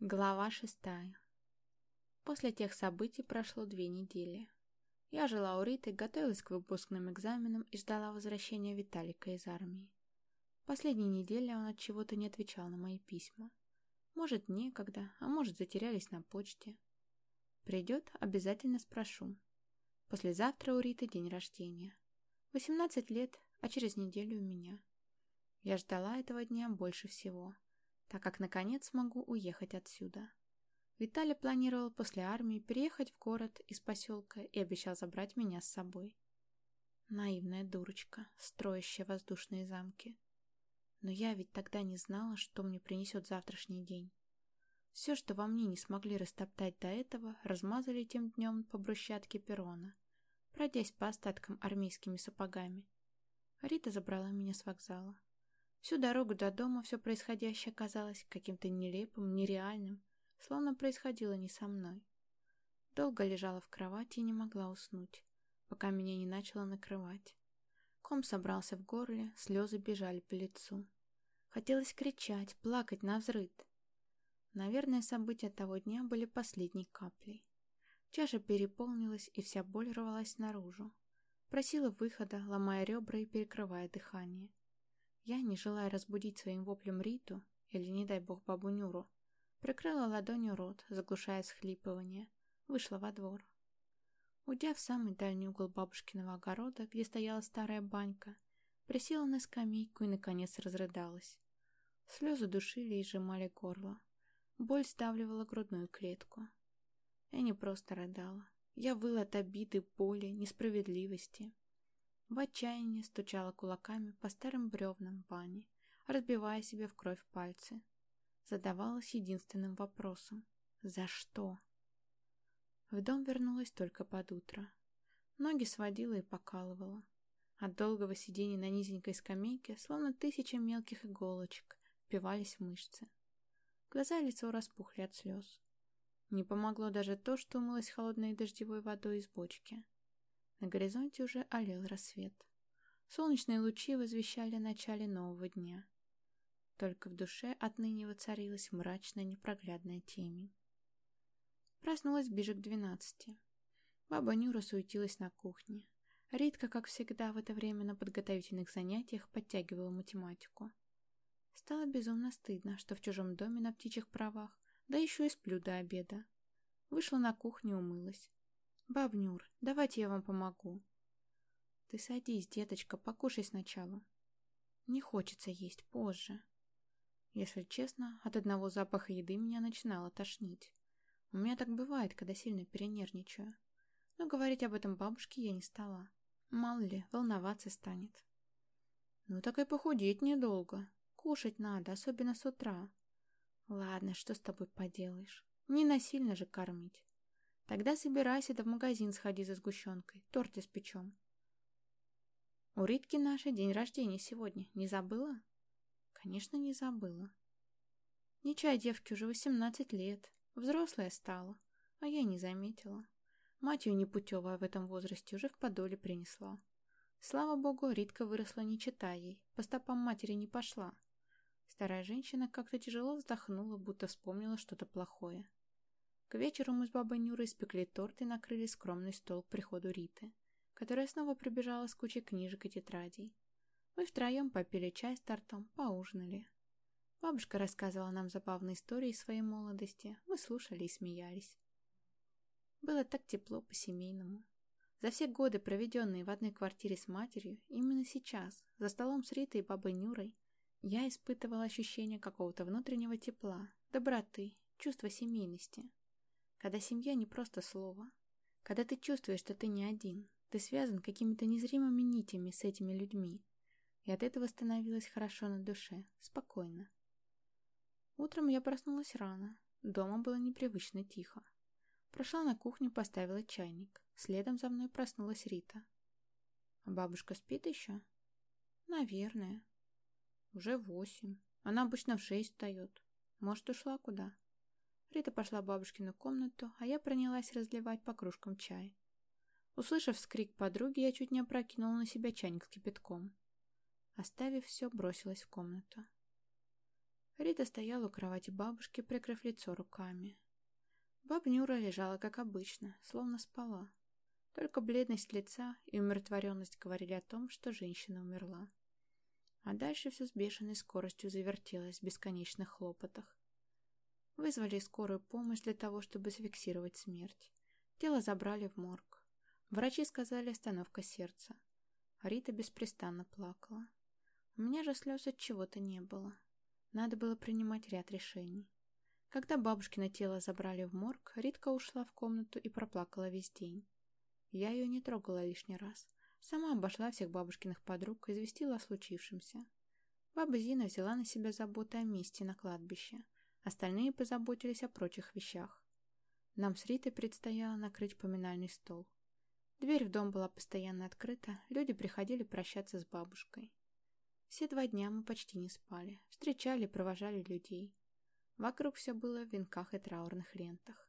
Глава шестая. После тех событий прошло две недели. Я жила у Риты, готовилась к выпускным экзаменам и ждала возвращения Виталика из армии. Последние недели он от чего-то не отвечал на мои письма. Может, некогда, а может, затерялись на почте. Придет, обязательно спрошу. Послезавтра у Риты день рождения. 18 лет, а через неделю у меня. Я ждала этого дня больше всего так как наконец смогу уехать отсюда. Виталий планировал после армии переехать в город из поселка и обещал забрать меня с собой. Наивная дурочка, строящая воздушные замки. Но я ведь тогда не знала, что мне принесет завтрашний день. Все, что во мне не смогли растоптать до этого, размазали тем днем по брусчатке перрона, пройдясь по остаткам армейскими сапогами. Рита забрала меня с вокзала. Всю дорогу до дома все происходящее казалось каким-то нелепым, нереальным, словно происходило не со мной. Долго лежала в кровати и не могла уснуть, пока меня не начало накрывать. Ком собрался в горле, слезы бежали по лицу. Хотелось кричать, плакать на взрыд. Наверное, события того дня были последней каплей. Чаша переполнилась, и вся боль рвалась наружу. Просила выхода, ломая ребра и перекрывая дыхание. Я, не желая разбудить своим воплем Риту, или, не дай бог, бабу Нюру, прикрыла ладонью рот, заглушая схлипывание, вышла во двор. Уйдя в самый дальний угол бабушкиного огорода, где стояла старая банька, присела на скамейку и, наконец, разрыдалась. Слезы душили и сжимали горло. Боль сдавливала грудную клетку. Я не просто рыдала. Я выла от обиды, боли, несправедливости. В отчаянии стучала кулаками по старым бревнам бани, разбивая себе в кровь пальцы. Задавалась единственным вопросом «За что?». В дом вернулась только под утро. Ноги сводила и покалывала. От долгого сидения на низенькой скамейке, словно тысяча мелких иголочек, впивались в мышцы. Глаза и лицо распухли от слез. Не помогло даже то, что умылась холодной дождевой водой из бочки. На горизонте уже олел рассвет. Солнечные лучи возвещали о начале нового дня. Только в душе отныне воцарилась мрачная непроглядная темень. Проснулась ближе к двенадцати. Баба Нюра суетилась на кухне. Ритка, как всегда, в это время на подготовительных занятиях подтягивала математику. Стало безумно стыдно, что в чужом доме на птичьих правах, да еще и сплю до обеда. Вышла на кухню и умылась. «Бабнюр, давайте я вам помогу». «Ты садись, деточка, покушай сначала». «Не хочется есть позже». Если честно, от одного запаха еды меня начинало тошнить. У меня так бывает, когда сильно перенервничаю. Но говорить об этом бабушке я не стала. Мало ли, волноваться станет. Ну так и похудеть недолго. Кушать надо, особенно с утра. Ладно, что с тобой поделаешь? Не насильно же кормить. Тогда собирайся да в магазин сходи за сгущенкой, торт испечем. У Ритки наше день рождения сегодня. Не забыла? Конечно, не забыла. Ничай девке уже 18 лет. Взрослая стала. А я не заметила. Мать ее непутевая в этом возрасте уже в подоле принесла. Слава богу, Ритка выросла не читая ей, по стопам матери не пошла. Старая женщина как-то тяжело вздохнула, будто вспомнила что-то плохое. К вечеру мы с бабой Нюрой испекли торт и накрыли скромный стол к приходу Риты, которая снова прибежала с кучей книжек и тетрадей. Мы втроем попили чай с тортом, поужинали. Бабушка рассказывала нам забавные истории своей молодости, мы слушали и смеялись. Было так тепло по-семейному. За все годы, проведенные в одной квартире с матерью, именно сейчас, за столом с Ритой и бабой Нюрой, я испытывала ощущение какого-то внутреннего тепла, доброты, чувства семейности. Когда семья не просто слово. Когда ты чувствуешь, что ты не один. Ты связан какими-то незримыми нитями с этими людьми. И от этого становилось хорошо на душе, спокойно. Утром я проснулась рано. Дома было непривычно тихо. Прошла на кухню, поставила чайник. Следом за мной проснулась Рита. А бабушка спит еще? Наверное. Уже восемь. Она обычно в шесть встает. Может, ушла куда? Рита пошла в бабушкину комнату, а я принялась разливать по кружкам чай. Услышав вскрик подруги, я чуть не опрокинула на себя чайник с кипятком. Оставив все, бросилась в комнату. Рита стояла у кровати бабушки, прикрыв лицо руками. Баба Нюра лежала, как обычно, словно спала. Только бледность лица и умиротворенность говорили о том, что женщина умерла. А дальше все с бешеной скоростью завертелось в бесконечных хлопотах. Вызвали скорую помощь для того, чтобы зафиксировать смерть. Тело забрали в морг. Врачи сказали остановка сердца. Рита беспрестанно плакала. У меня же слез от чего-то не было. Надо было принимать ряд решений. Когда бабушкино тело забрали в морг, Ритка ушла в комнату и проплакала весь день. Я ее не трогала лишний раз. Сама обошла всех бабушкиных подруг и известила о случившемся. Баба Зина взяла на себя заботу о месте на кладбище. Остальные позаботились о прочих вещах. Нам с Ритой предстояло накрыть поминальный стол. Дверь в дом была постоянно открыта, люди приходили прощаться с бабушкой. Все два дня мы почти не спали, встречали провожали людей. Вокруг все было в венках и траурных лентах.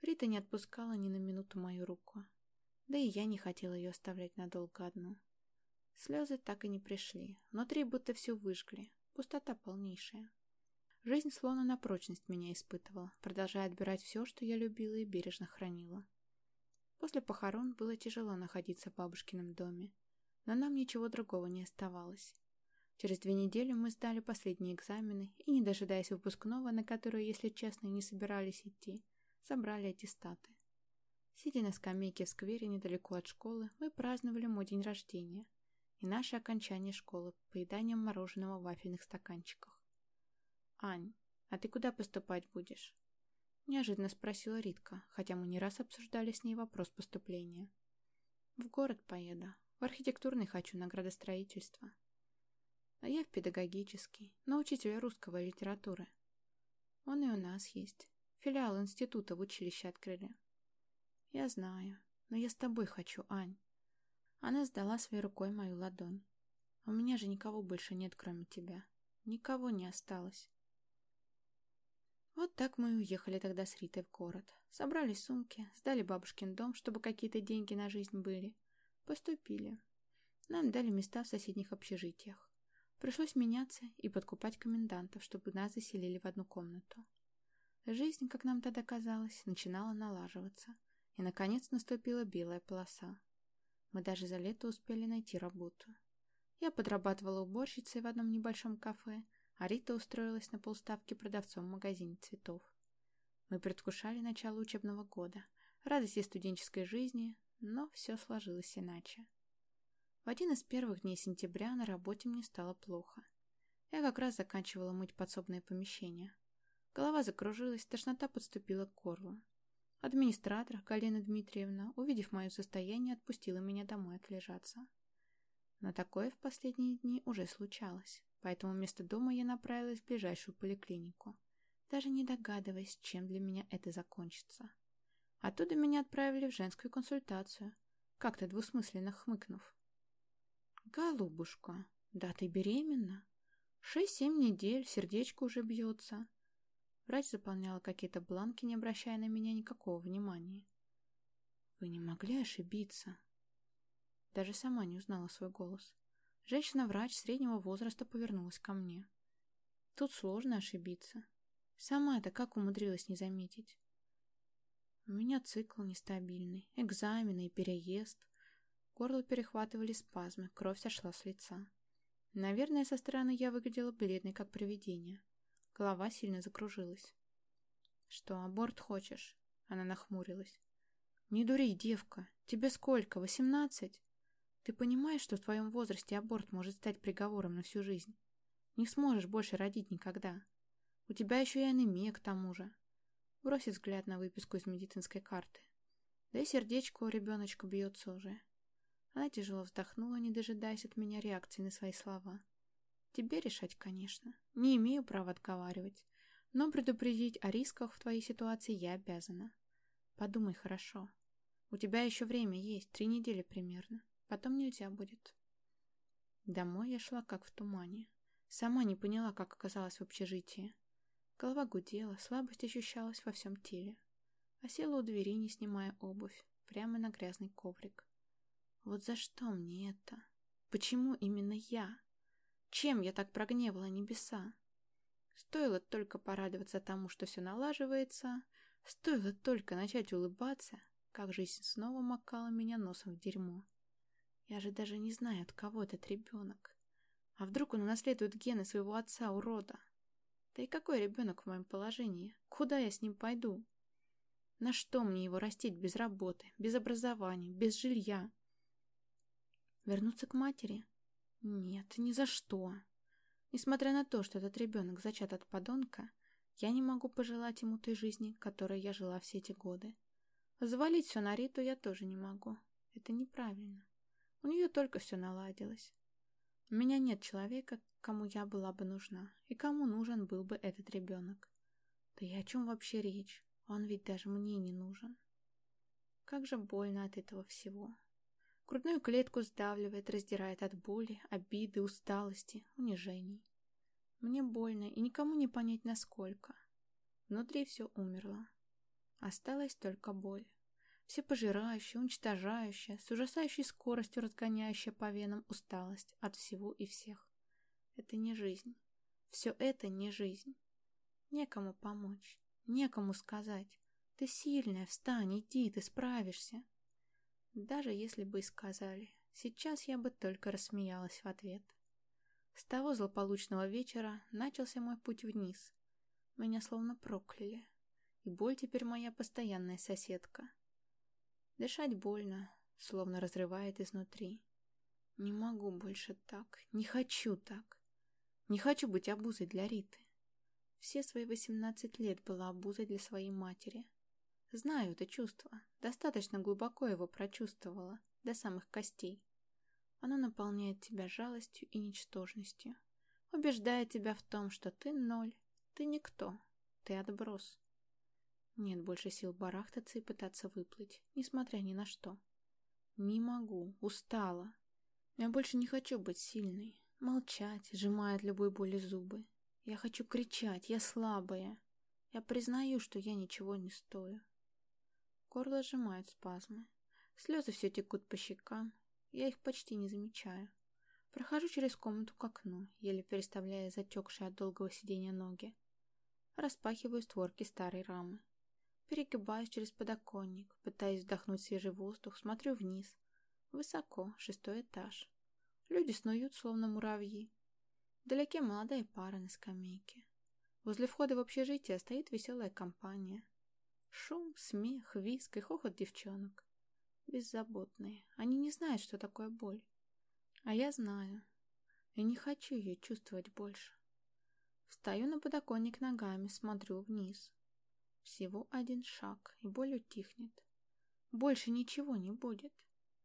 Рита не отпускала ни на минуту мою руку. Да и я не хотела ее оставлять надолго одну. Слезы так и не пришли. Внутри будто все выжгли. Пустота полнейшая. Жизнь словно на прочность меня испытывала, продолжая отбирать все, что я любила и бережно хранила. После похорон было тяжело находиться в бабушкином доме, но нам ничего другого не оставалось. Через две недели мы сдали последние экзамены и, не дожидаясь выпускного, на который, если честно, не собирались идти, собрали аттестаты. Сидя на скамейке в сквере недалеко от школы, мы праздновали мой день рождения и наше окончание школы поеданием мороженого в вафельных стаканчиках. «Ань, а ты куда поступать будешь?» Неожиданно спросила Ритка, хотя мы не раз обсуждали с ней вопрос поступления. «В город поеду. В архитектурный хочу на градостроительство. А я в педагогический, на учителя русского литературы. Он и у нас есть. Филиал института в училище открыли. «Я знаю, но я с тобой хочу, Ань». Она сдала своей рукой мою ладонь. «У меня же никого больше нет, кроме тебя. Никого не осталось». Вот так мы уехали тогда с Ритой в город. Собрали сумки, сдали бабушкин дом, чтобы какие-то деньги на жизнь были. Поступили. Нам дали места в соседних общежитиях. Пришлось меняться и подкупать комендантов, чтобы нас заселили в одну комнату. Жизнь, как нам тогда казалось, начинала налаживаться. И, наконец, наступила белая полоса. Мы даже за лето успели найти работу. Я подрабатывала уборщицей в одном небольшом кафе, а Рита устроилась на полставки продавцом в магазине цветов. Мы предвкушали начало учебного года, радости студенческой жизни, но все сложилось иначе. В один из первых дней сентября на работе мне стало плохо. Я как раз заканчивала мыть подсобное помещение. Голова закружилась, тошнота подступила к горлу. Администратор, Галина Дмитриевна, увидев мое состояние, отпустила меня домой отлежаться. Но такое в последние дни уже случалось, поэтому вместо дома я направилась в ближайшую поликлинику, даже не догадываясь, чем для меня это закончится. Оттуда меня отправили в женскую консультацию, как-то двусмысленно хмыкнув. «Голубушка, да ты беременна? Шесть-семь недель, сердечко уже бьется. Врач заполняла какие-то бланки, не обращая на меня никакого внимания. «Вы не могли ошибиться?» Даже сама не узнала свой голос. Женщина-врач среднего возраста повернулась ко мне. Тут сложно ошибиться. Сама-то как умудрилась не заметить? У меня цикл нестабильный, экзамены и переезд. Горло перехватывали спазмы, кровь сошла с лица. Наверное, со стороны я выглядела бледной, как привидение. Голова сильно закружилась. «Что, аборт хочешь?» Она нахмурилась. «Не дури, девка. Тебе сколько? Восемнадцать? Ты понимаешь, что в твоем возрасте аборт может стать приговором на всю жизнь? Не сможешь больше родить никогда. У тебя еще и анемия к тому же». Бросит взгляд на выписку из медицинской карты. Да и сердечко у ребеночка бьется уже. Она тяжело вздохнула, не дожидаясь от меня реакции на свои слова. Тебе решать, конечно. Не имею права отговаривать. Но предупредить о рисках в твоей ситуации я обязана. Подумай хорошо. У тебя еще время есть, три недели примерно. Потом нельзя будет. Домой я шла как в тумане. Сама не поняла, как оказалась в общежитии. Голова гудела, слабость ощущалась во всем теле. А села у двери, не снимая обувь, прямо на грязный коврик. Вот за что мне это? Почему именно я? Чем я так прогневала небеса? Стоило только порадоваться тому, что все налаживается, стоило только начать улыбаться, как жизнь снова макала меня носом в дерьмо. Я же даже не знаю, от кого этот ребенок. А вдруг он унаследует гены своего отца, урода? Да и какой ребенок в моем положении? Куда я с ним пойду? На что мне его растить без работы, без образования, без жилья? Вернуться к матери? Нет, ни за что. Несмотря на то, что этот ребенок зачат от подонка, я не могу пожелать ему той жизни, которой я жила все эти годы. Завалить все на Риту я тоже не могу. Это неправильно. У нее только все наладилось. У меня нет человека, кому я была бы нужна, и кому нужен был бы этот ребенок. Да и о чем вообще речь? Он ведь даже мне не нужен. Как же больно от этого всего. Грудную клетку сдавливает, раздирает от боли, обиды, усталости, унижений. Мне больно, и никому не понять, насколько. Внутри все умерло. Осталась только боль. Всепожирающая, уничтожающая, с ужасающей скоростью разгоняющая по венам усталость от всего и всех. Это не жизнь. Все это не жизнь. Некому помочь, некому сказать. Ты сильная, встань, иди, ты справишься. Даже если бы и сказали, сейчас я бы только рассмеялась в ответ. С того злополучного вечера начался мой путь вниз. Меня словно прокляли. И боль теперь моя постоянная соседка. Дышать больно, словно разрывает изнутри. Не могу больше так, не хочу так. Не хочу быть обузой для Риты. Все свои восемнадцать лет была обузой для своей матери. Знаю это чувство, достаточно глубоко его прочувствовала, до самых костей. Оно наполняет тебя жалостью и ничтожностью, убеждает тебя в том, что ты ноль, ты никто, ты отброс. Нет больше сил барахтаться и пытаться выплыть, несмотря ни на что. Не могу, устала. Я больше не хочу быть сильной, молчать, сжимая от любой боли зубы. Я хочу кричать, я слабая. Я признаю, что я ничего не стою. Горло сжимают спазмы. Слезы все текут по щекам. Я их почти не замечаю. Прохожу через комнату к окну, еле переставляя затекшие от долгого сидения ноги. Распахиваю створки старой рамы. Перегибаюсь через подоконник, пытаясь вдохнуть свежий воздух, смотрю вниз. Высоко, шестой этаж. Люди снуют, словно муравьи. Вдалеке молодая пара на скамейке. Возле входа в общежитие стоит веселая компания. Шум, смех, виск и хохот девчонок. Беззаботные. Они не знают, что такое боль. А я знаю. И не хочу ее чувствовать больше. Встаю на подоконник ногами, смотрю вниз. Всего один шаг, и боль утихнет. Больше ничего не будет.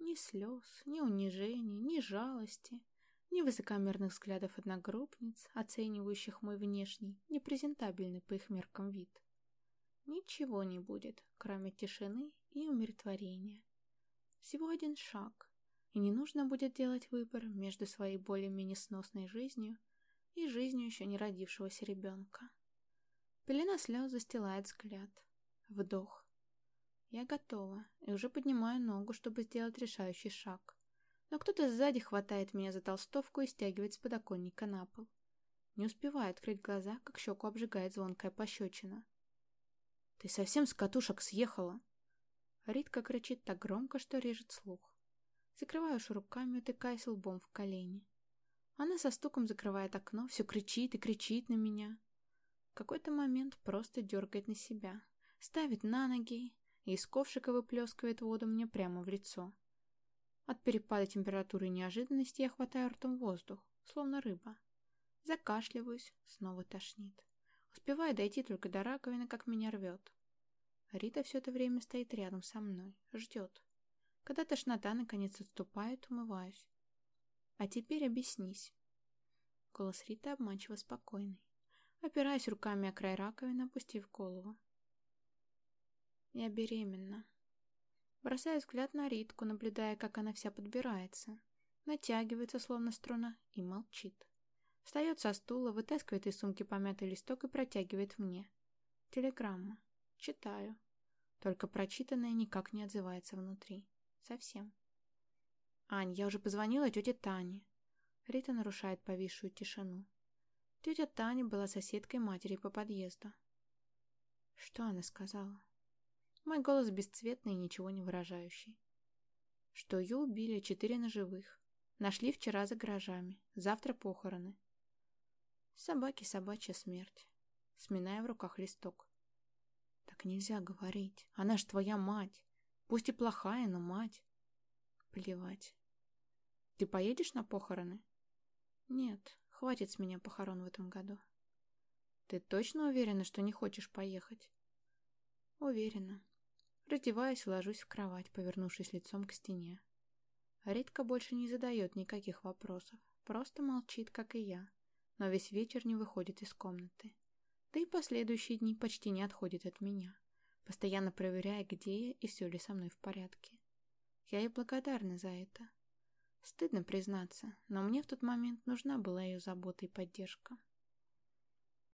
Ни слез, ни унижений, ни жалости, ни высокомерных взглядов одногруппниц, оценивающих мой внешний, непрезентабельный по их меркам вид. Ничего не будет, кроме тишины и умиротворения. Всего один шаг, и не нужно будет делать выбор между своей более-менее сносной жизнью и жизнью еще не родившегося ребенка. Пелена слез застилает взгляд. Вдох. Я готова и уже поднимаю ногу, чтобы сделать решающий шаг. Но кто-то сзади хватает меня за толстовку и стягивает с подоконника на пол. Не успеваю открыть глаза, как щеку обжигает звонкая пощечина. «Ты совсем с катушек съехала?» Ритка кричит так громко, что режет слух. Закрываю руками, утыкаясь лбом в колени. Она со стуком закрывает окно, все кричит и кричит на меня. Какой-то момент просто дергает на себя, ставит на ноги и из ковшика выплескивает воду мне прямо в лицо. От перепада температуры и неожиданности я хватаю ртом воздух, словно рыба. Закашливаюсь, снова тошнит. Успеваю дойти только до раковины, как меня рвет. Рита все это время стоит рядом со мной, ждет. Когда тошнота наконец отступает, умываюсь. А теперь объяснись. Голос Риты обманчиво спокойный. Опираясь руками о край раковины, опустив голову. Я беременна. Бросаю взгляд на Ритку, наблюдая, как она вся подбирается. Натягивается, словно струна, и молчит. Встает со стула, вытаскивает из сумки помятый листок и протягивает мне. Телеграмма. Читаю. Только прочитанное никак не отзывается внутри. Совсем. «Ань, я уже позвонила тете Тане». Рита нарушает повисшую тишину. Тетя Таня была соседкой матери по подъезду. Что она сказала? Мой голос бесцветный и ничего не выражающий. Что ее убили четыре ножевых. Нашли вчера за гаражами. Завтра похороны. Собаки собачья смерть. Сминая в руках листок. Так нельзя говорить. Она ж твоя мать. Пусть и плохая, но мать. Плевать. Ты поедешь на похороны? Нет, хватит с меня похорон в этом году. Ты точно уверена, что не хочешь поехать? Уверена. Раздеваюсь и ложусь в кровать, повернувшись лицом к стене. Ритка больше не задает никаких вопросов, просто молчит, как и я, но весь вечер не выходит из комнаты. Да и последующие дни почти не отходит от меня, постоянно проверяя, где я и все ли со мной в порядке. Я ей благодарна за это. Стыдно признаться, но мне в тот момент нужна была ее забота и поддержка.